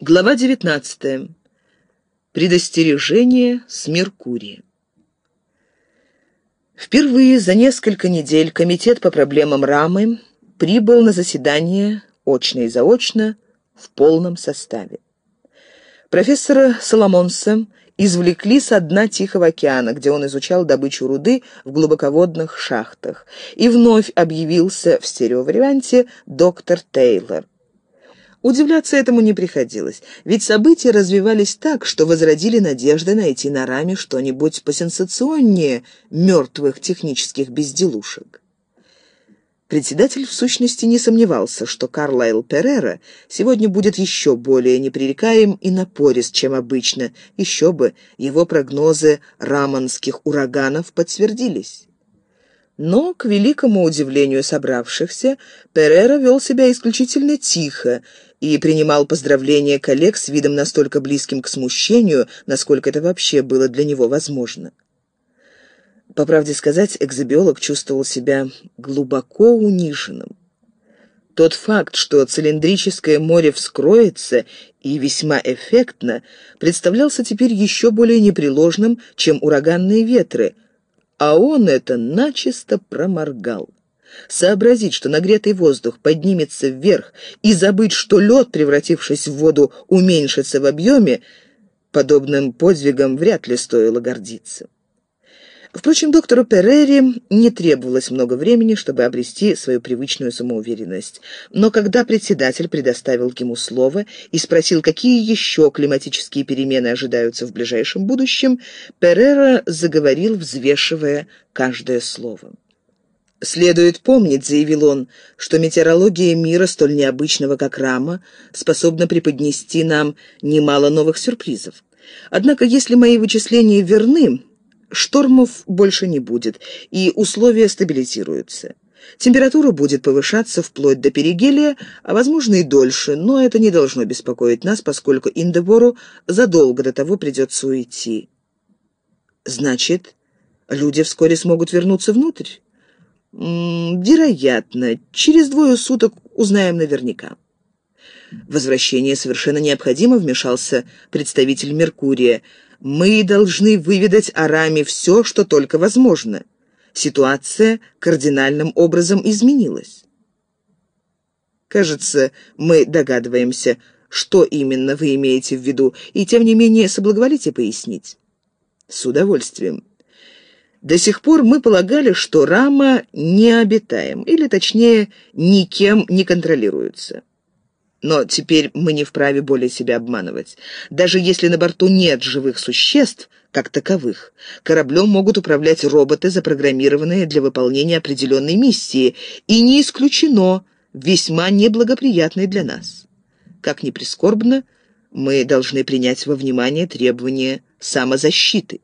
Глава 19. Предостережение с Меркурием. Впервые за несколько недель Комитет по проблемам Рамы прибыл на заседание очно и заочно в полном составе. Профессора Соломонса извлекли со дна Тихого океана, где он изучал добычу руды в глубоководных шахтах, и вновь объявился в стереоварианте доктор Тейлор. Удивляться этому не приходилось, ведь события развивались так, что возродили надежды найти на раме что-нибудь посенсационнее мертвых технических безделушек. Председатель в сущности не сомневался, что Карлайл Перера сегодня будет еще более непререкаем и напорист, чем обычно, еще бы его прогнозы раманских ураганов подтвердились. Но, к великому удивлению собравшихся, Перера вел себя исключительно тихо и принимал поздравления коллег с видом настолько близким к смущению, насколько это вообще было для него возможно. По правде сказать, экзобиолог чувствовал себя глубоко униженным. Тот факт, что цилиндрическое море вскроется и весьма эффектно, представлялся теперь еще более непреложным, чем ураганные ветры – а он это начисто проморгал. Сообразить, что нагретый воздух поднимется вверх, и забыть, что лед, превратившись в воду, уменьшится в объеме, подобным подвигом вряд ли стоило гордиться. Впрочем, доктору Перерри не требовалось много времени, чтобы обрести свою привычную самоуверенность. Но когда председатель предоставил ему слово и спросил, какие еще климатические перемены ожидаются в ближайшем будущем, Перера заговорил, взвешивая каждое слово. «Следует помнить», — заявил он, — «что метеорология мира, столь необычного, как Рама, способна преподнести нам немало новых сюрпризов. Однако, если мои вычисления верны, Штормов больше не будет, и условия стабилизируются. Температура будет повышаться вплоть до перигелия, а возможно и дольше, но это не должно беспокоить нас, поскольку Индебору задолго до того придется уйти. Значит, люди вскоре смогут вернуться внутрь? Вероятно. Через двое суток узнаем наверняка. Возвращение совершенно необходимо, вмешался представитель Меркурия. Мы должны выведать о Раме все, что только возможно. Ситуация кардинальным образом изменилась. Кажется, мы догадываемся, что именно вы имеете в виду, и тем не менее соблаговолите пояснить. С удовольствием. До сих пор мы полагали, что Рама необитаем, или точнее, никем не контролируется. Но теперь мы не вправе более себя обманывать. Даже если на борту нет живых существ, как таковых, кораблем могут управлять роботы, запрограммированные для выполнения определенной миссии, и не исключено весьма неблагоприятной для нас. Как ни прискорбно, мы должны принять во внимание требования самозащиты.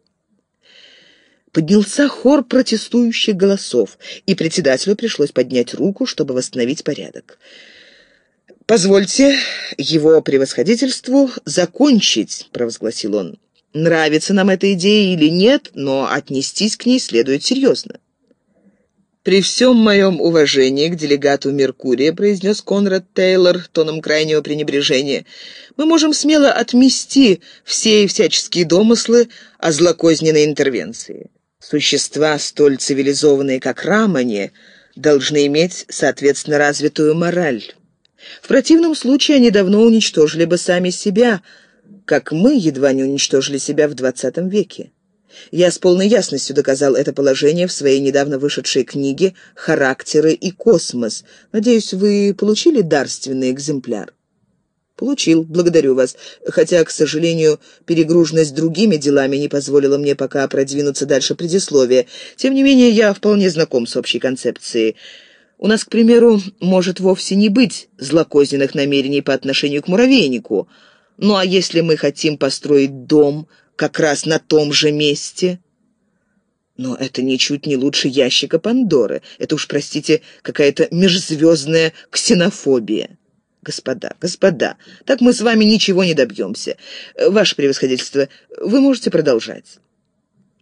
Поднялся хор протестующих голосов, и председателю пришлось поднять руку, чтобы восстановить порядок. «Позвольте его превосходительству закончить», — провозгласил он. «Нравится нам эта идея или нет, но отнестись к ней следует серьезно». «При всем моем уважении к делегату Меркурия», — произнес Конрад Тейлор тоном крайнего пренебрежения, «мы можем смело отмести все и всяческие домыслы о злокозненной интервенции. Существа, столь цивилизованные, как Рамани, должны иметь, соответственно, развитую мораль». В противном случае они давно уничтожили бы сами себя, как мы едва не уничтожили себя в XX веке. Я с полной ясностью доказал это положение в своей недавно вышедшей книге «Характеры и космос». Надеюсь, вы получили дарственный экземпляр? Получил, благодарю вас, хотя, к сожалению, перегруженность другими делами не позволила мне пока продвинуться дальше предисловия. Тем не менее, я вполне знаком с общей концепцией. У нас, к примеру, может вовсе не быть злокозненных намерений по отношению к муравейнику. Ну а если мы хотим построить дом как раз на том же месте? Но это ничуть не лучше ящика Пандоры. Это уж, простите, какая-то межзвездная ксенофобия. Господа, господа, так мы с вами ничего не добьемся. Ваше превосходительство, вы можете продолжать.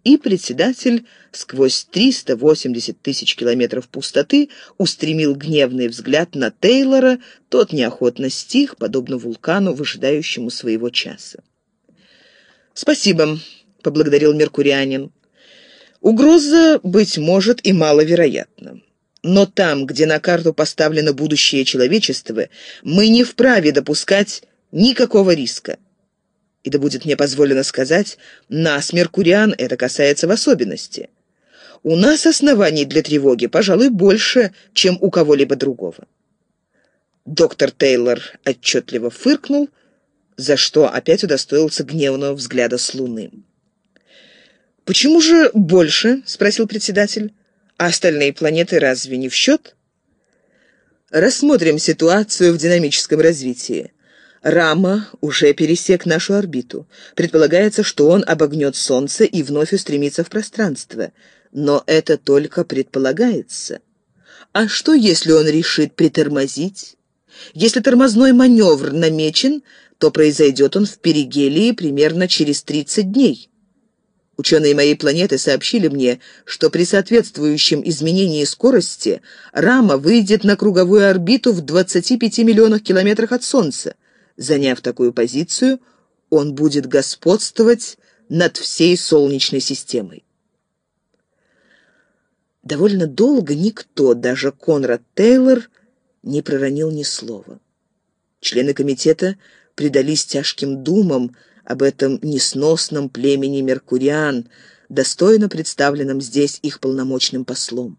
И председатель сквозь 380 тысяч километров пустоты устремил гневный взгляд на Тейлора, тот неохотно стих, подобно вулкану, выжидающему своего часа. «Спасибо», — поблагодарил меркурианин. «Угроза, быть может, и маловероятна. Но там, где на карту поставлено будущее человечества, мы не вправе допускать никакого риска. И да будет мне позволено сказать, нас, меркуриан, это касается в особенности. У нас оснований для тревоги, пожалуй, больше, чем у кого-либо другого. Доктор Тейлор отчетливо фыркнул, за что опять удостоился гневного взгляда с луны. «Почему же больше?» — спросил председатель. «А остальные планеты разве не в счет?» Рассмотрим ситуацию в динамическом развитии. Рама уже пересек нашу орбиту. Предполагается, что он обогнет Солнце и вновь устремится в пространство. Но это только предполагается. А что, если он решит притормозить? Если тормозной маневр намечен, то произойдет он в перигелии примерно через 30 дней. Ученые моей планеты сообщили мне, что при соответствующем изменении скорости рама выйдет на круговую орбиту в 25 миллионах километрах от Солнца. Заняв такую позицию, он будет господствовать над всей Солнечной системой. Довольно долго никто, даже Конрад Тейлор, не проронил ни слова. Члены комитета предались тяжким думам об этом несносном племени Меркуриан, достойно представленном здесь их полномочным послом.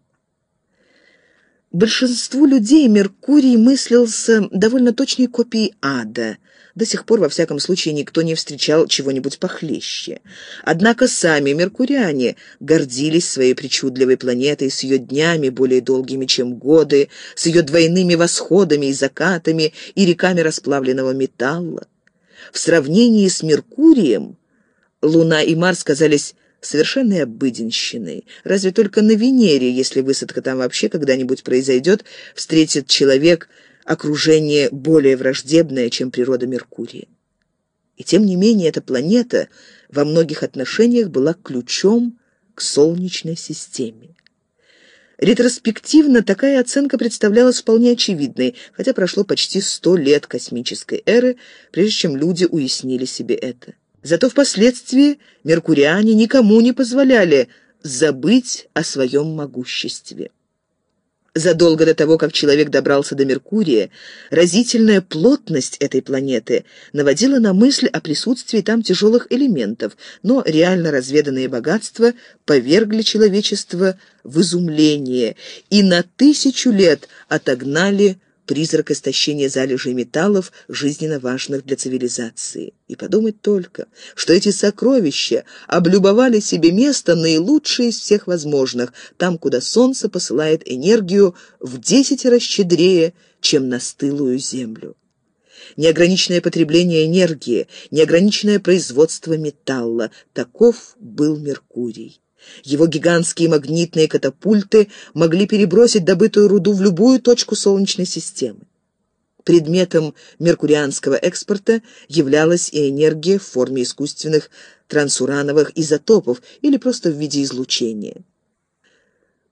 Большинству людей Меркурий мыслился довольно точной копией ада. До сих пор, во всяком случае, никто не встречал чего-нибудь похлеще. Однако сами меркуриане гордились своей причудливой планетой с ее днями, более долгими, чем годы, с ее двойными восходами и закатами и реками расплавленного металла. В сравнении с Меркурием Луна и Марс казались совершенной обыденщиной. Разве только на Венере, если высадка там вообще когда-нибудь произойдет, встретит человек окружение более враждебное, чем природа Меркурия. И тем не менее эта планета во многих отношениях была ключом к Солнечной системе. Ретроспективно такая оценка представлялась вполне очевидной, хотя прошло почти сто лет космической эры, прежде чем люди уяснили себе это. Зато впоследствии меркуриане никому не позволяли забыть о своем могуществе. Задолго до того, как человек добрался до Меркурия, разительная плотность этой планеты наводила на мысль о присутствии там тяжелых элементов, но реально разведанные богатства повергли человечество в изумление и на тысячу лет отогнали призрак истощения залежей металлов, жизненно важных для цивилизации. И подумать только, что эти сокровища облюбовали себе место наилучшее из всех возможных, там, куда солнце посылает энергию в десятеро щедрее, чем на стылую землю. Неограниченное потребление энергии, неограниченное производство металла – таков был Меркурий. Его гигантские магнитные катапульты могли перебросить добытую руду в любую точку Солнечной системы. Предметом меркурианского экспорта являлась и энергия в форме искусственных трансурановых изотопов или просто в виде излучения.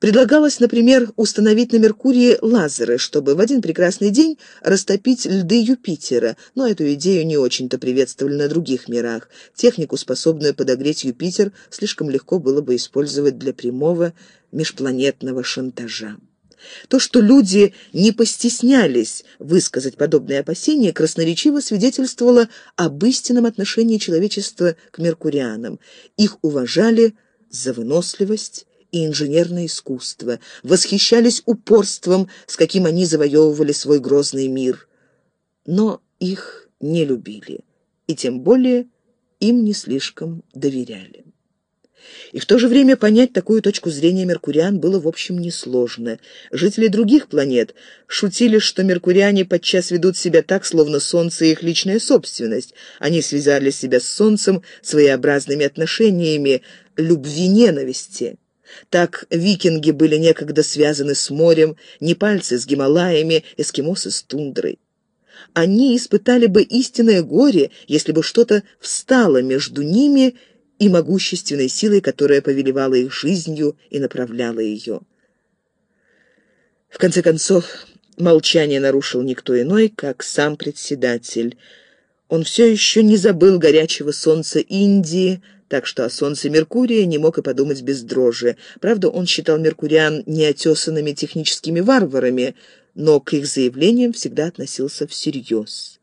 Предлагалось, например, установить на Меркурии лазеры, чтобы в один прекрасный день растопить льды Юпитера, но эту идею не очень-то приветствовали на других мирах. Технику, способную подогреть Юпитер, слишком легко было бы использовать для прямого межпланетного шантажа. То, что люди не постеснялись высказать подобные опасения, красноречиво свидетельствовало об истинном отношении человечества к меркурианам. Их уважали за выносливость, и инженерное искусство, восхищались упорством, с каким они завоевывали свой грозный мир. Но их не любили, и тем более им не слишком доверяли. И в то же время понять такую точку зрения меркуриан было в общем несложно. Жители других планет шутили, что меркуриане подчас ведут себя так, словно Солнце их личная собственность. Они связали себя с Солнцем своеобразными отношениями любви-ненависти. Так викинги были некогда связаны с морем, непальцы с Гималаями, эскимосы с тундрой. Они испытали бы истинное горе, если бы что-то встало между ними и могущественной силой, которая повелевала их жизнью и направляла ее. В конце концов, молчание нарушил никто иной, как сам председатель. Он все еще не забыл горячего солнца Индии, так что о солнце Меркурия не мог и подумать без дрожи. Правда, он считал меркуриан неотесанными техническими варварами, но к их заявлениям всегда относился всерьез.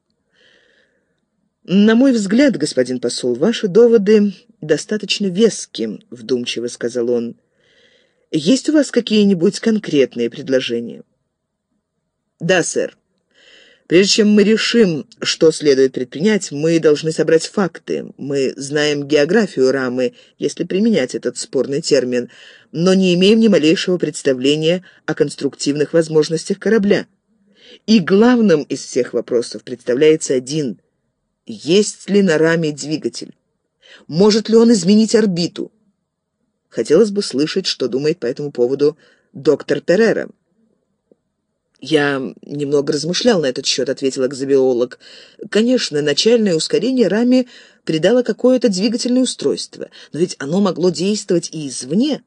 «На мой взгляд, господин посол, ваши доводы достаточно вески», — вдумчиво сказал он. «Есть у вас какие-нибудь конкретные предложения?» «Да, сэр. Прежде чем мы решим, что следует предпринять, мы должны собрать факты. Мы знаем географию рамы, если применять этот спорный термин, но не имеем ни малейшего представления о конструктивных возможностях корабля. И главным из всех вопросов представляется один – есть ли на раме двигатель? Может ли он изменить орбиту? Хотелось бы слышать, что думает по этому поводу доктор Перера. «Я немного размышлял на этот счет», — ответил экзобиолог. «Конечно, начальное ускорение раме придало какое-то двигательное устройство, но ведь оно могло действовать и извне.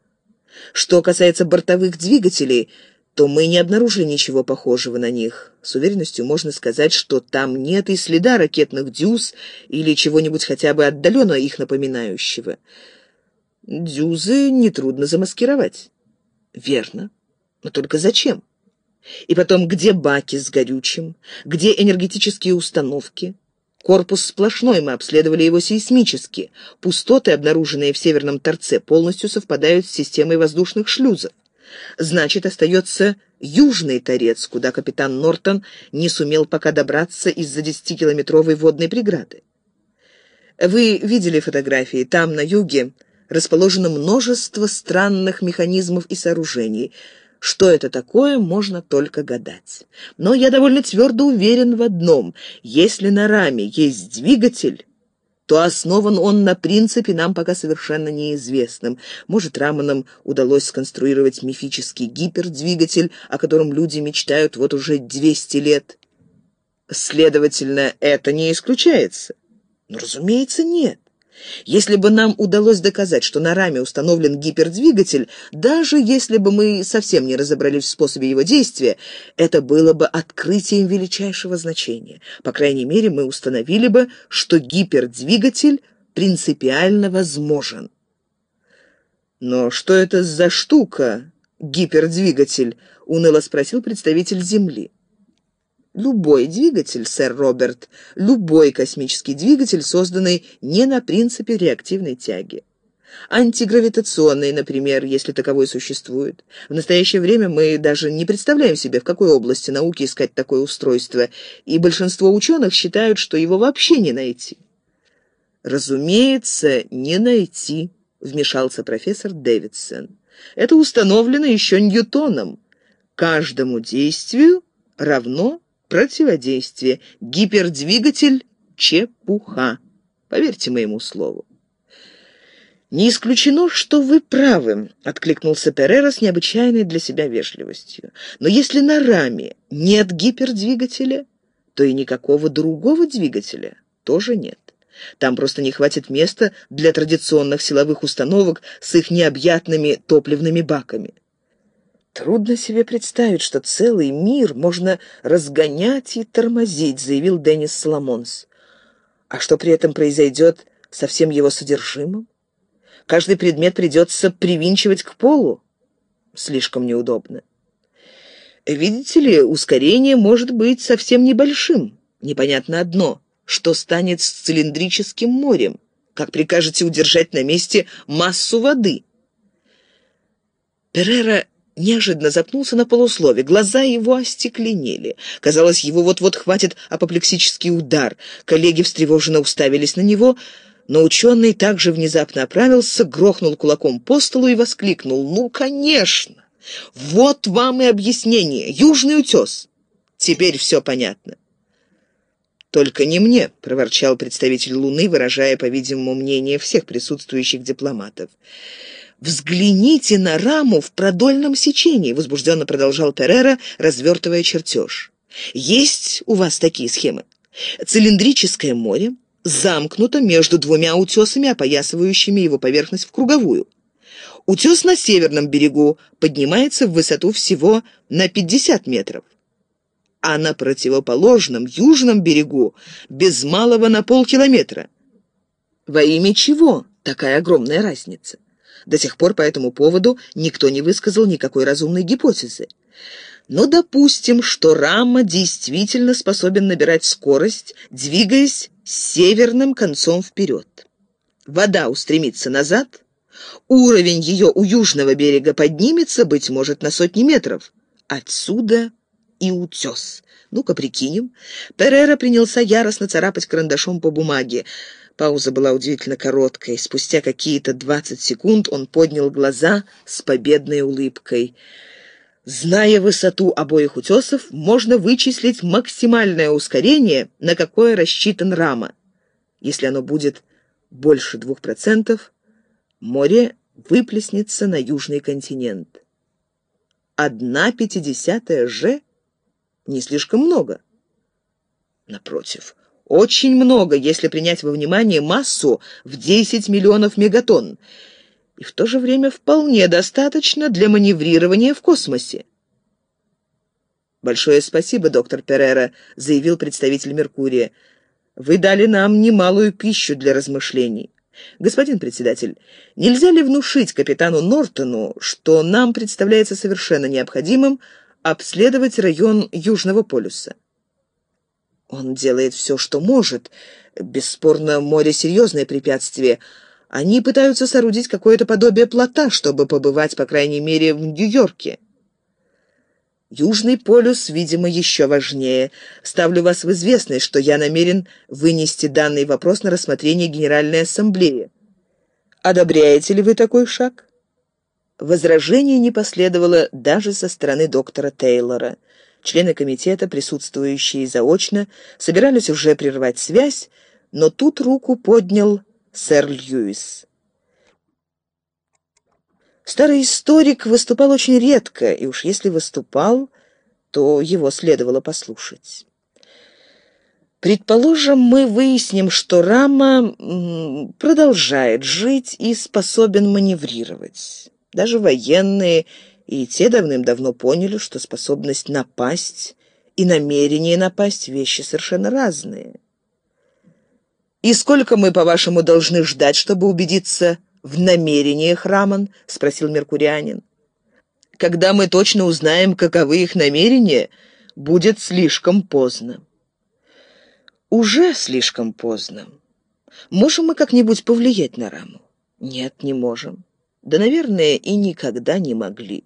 Что касается бортовых двигателей, то мы не обнаружили ничего похожего на них. С уверенностью можно сказать, что там нет и следа ракетных дюз или чего-нибудь хотя бы отдаленно их напоминающего. Дюзы нетрудно замаскировать. Верно. Но только зачем? И потом, где баки с горючим? Где энергетические установки? Корпус сплошной, мы обследовали его сейсмически. Пустоты, обнаруженные в северном торце, полностью совпадают с системой воздушных шлюзов. Значит, остается южный торец, куда капитан Нортон не сумел пока добраться из-за десятикилометровой водной преграды. Вы видели фотографии. Там, на юге, расположено множество странных механизмов и сооружений. Что это такое, можно только гадать. Но я довольно твердо уверен в одном. Если на раме есть двигатель, то основан он на принципе нам пока совершенно неизвестным. Может, Раманам удалось сконструировать мифический гипердвигатель, о котором люди мечтают вот уже 200 лет. Следовательно, это не исключается. Но, разумеется, нет. Если бы нам удалось доказать, что на раме установлен гипердвигатель, даже если бы мы совсем не разобрались в способе его действия, это было бы открытием величайшего значения. По крайней мере, мы установили бы, что гипердвигатель принципиально возможен. «Но что это за штука, гипердвигатель?» — уныло спросил представитель Земли. Любой двигатель, сэр Роберт, любой космический двигатель, созданный не на принципе реактивной тяги. Антигравитационный, например, если таковой существует. В настоящее время мы даже не представляем себе, в какой области науки искать такое устройство, и большинство ученых считают, что его вообще не найти. «Разумеется, не найти», — вмешался профессор Дэвидсон. «Это установлено еще Ньютоном. Каждому действию равно противодействие. Гипердвигатель — чепуха. Поверьте моему слову. «Не исключено, что вы правы», — откликнулся Перера с необычайной для себя вежливостью. «Но если на раме нет гипердвигателя, то и никакого другого двигателя тоже нет. Там просто не хватит места для традиционных силовых установок с их необъятными топливными баками. «Трудно себе представить, что целый мир можно разгонять и тормозить», — заявил Деннис Соломонс. «А что при этом произойдет со всем его содержимым? Каждый предмет придется привинчивать к полу? Слишком неудобно. Видите ли, ускорение может быть совсем небольшим. Непонятно одно, что станет с цилиндрическим морем. Как прикажете удержать на месте массу воды?» Перера неожиданно запнулся на полуслове. Глаза его остекленели. Казалось, его вот-вот хватит апоплексический удар. Коллеги встревоженно уставились на него, но ученый также внезапно оправился, грохнул кулаком по столу и воскликнул. «Ну, конечно! Вот вам и объяснение. Южный утес. Теперь все понятно». «Только не мне», — проворчал представитель Луны, выражая, по-видимому, мнение всех присутствующих дипломатов. «Взгляните на раму в продольном сечении», — возбужденно продолжал Перера, развертывая чертеж. «Есть у вас такие схемы? Цилиндрическое море, замкнуто между двумя утесами, опоясывающими его поверхность в круговую. Утес на северном берегу поднимается в высоту всего на 50 метров, а на противоположном южном берегу без малого на полкилометра. Во имя чего такая огромная разница? До сих пор по этому поводу никто не высказал никакой разумной гипотезы. Но допустим, что Рама действительно способен набирать скорость, двигаясь северным концом вперед. Вода устремится назад, уровень ее у южного берега поднимется, быть может, на сотни метров. Отсюда и утес. Ну-ка, прикинем. Перера принялся яростно царапать карандашом по бумаге. Пауза была удивительно короткой. Спустя какие-то двадцать секунд он поднял глаза с победной улыбкой. Зная высоту обоих утесов, можно вычислить максимальное ускорение, на какое рассчитан рама. Если оно будет больше двух процентов, море выплеснется на южный континент. Одна пятидесятая же не слишком много. Напротив, очень много, если принять во внимание массу в 10 миллионов мегатонн и в то же время вполне достаточно для маневрирования в космосе. «Большое спасибо, доктор Перера», — заявил представитель Меркурия. «Вы дали нам немалую пищу для размышлений. Господин председатель, нельзя ли внушить капитану Нортону, что нам представляется совершенно необходимым обследовать район Южного полюса?» «Он делает все, что может. Бесспорно, море — серьезное препятствие». Они пытаются соорудить какое-то подобие плота, чтобы побывать, по крайней мере, в Нью-Йорке. Южный полюс, видимо, еще важнее. Ставлю вас в известность, что я намерен вынести данный вопрос на рассмотрение Генеральной Ассамблеи. Одобряете ли вы такой шаг? Возражений не последовало даже со стороны доктора Тейлора. Члены комитета, присутствующие заочно, собирались уже прервать связь, но тут руку поднял сэр Льюис. Старый историк выступал очень редко, и уж если выступал, то его следовало послушать. Предположим, мы выясним, что Рама продолжает жить и способен маневрировать. Даже военные и те давным-давно поняли, что способность напасть и намерение напасть — вещи совершенно разные. «И сколько мы, по-вашему, должны ждать, чтобы убедиться в намерениях Раман?» — спросил меркурианин. «Когда мы точно узнаем, каковы их намерения, будет слишком поздно». «Уже слишком поздно. Можем мы как-нибудь повлиять на Раму?» «Нет, не можем. Да, наверное, и никогда не могли».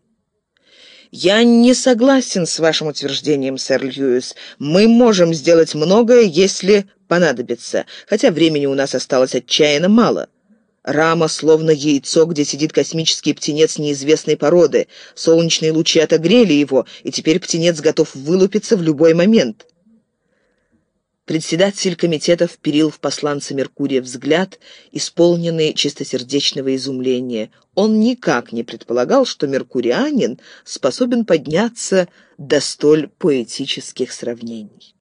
«Я не согласен с вашим утверждением, сэр Льюис. Мы можем сделать многое, если понадобится, хотя времени у нас осталось отчаянно мало. Рама словно яйцо, где сидит космический птенец неизвестной породы. Солнечные лучи отогрели его, и теперь птенец готов вылупиться в любой момент. Председатель комитета вперил в посланца Меркурия взгляд, исполненный чистосердечного изумления. Он никак не предполагал, что меркурианин способен подняться до столь поэтических сравнений.